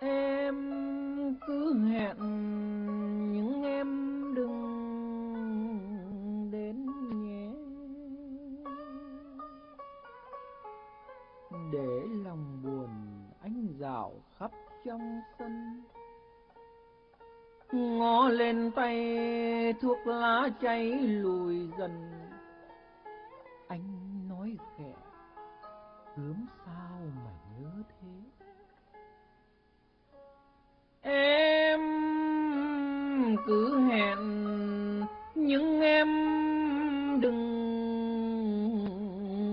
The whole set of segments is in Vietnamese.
Em cứ hẹn những em đừng đến nhé. Để lòng buồn anh dạo khắp trong sân. Ngó lên tay thuốc lá cháy lùi em cứ hẹn, nhưng em đừng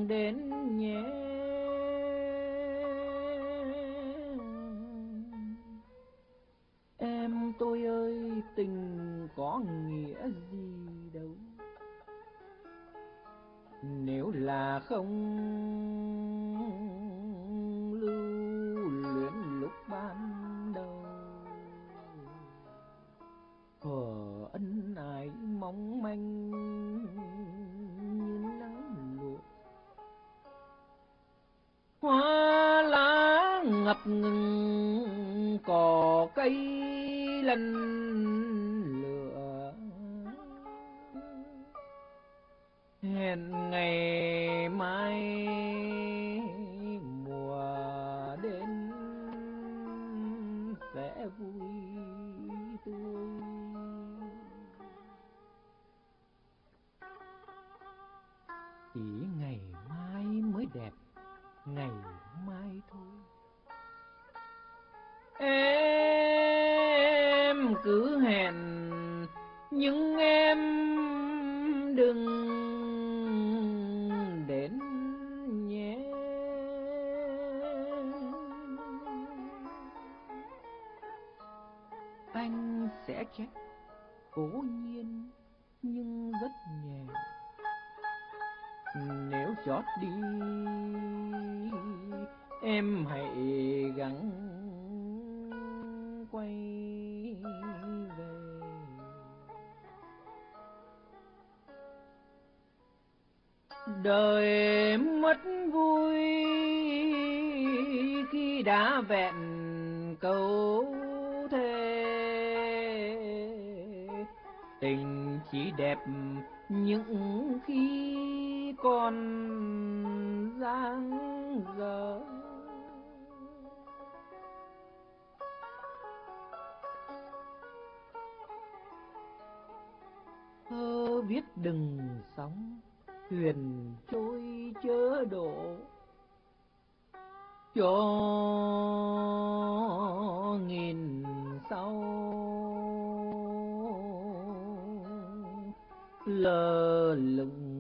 đến nhé. Em tôi ơi, tình có nghĩa gì đâu? Nếu là không mặt ngừng cỏ cây lần lửa. Hẹn ngày mai mùa đến sẽ vui tươi. Chỉ ngày mai mới đẹp, ngày mai thôi. Cứ hèn. Nhưng em đừng đến nhé. Anh sẽ trách cố nhiên, nhưng rất nhẹ. Nếu chót đi, em hãy gắng đời mất vui khi đã vẹn câu thề. Tình chỉ đẹp những khi còn dang dở. Thơ viết đừng sóng thuyền trôi chớ đổ cho nghìn sau. Lơ lửng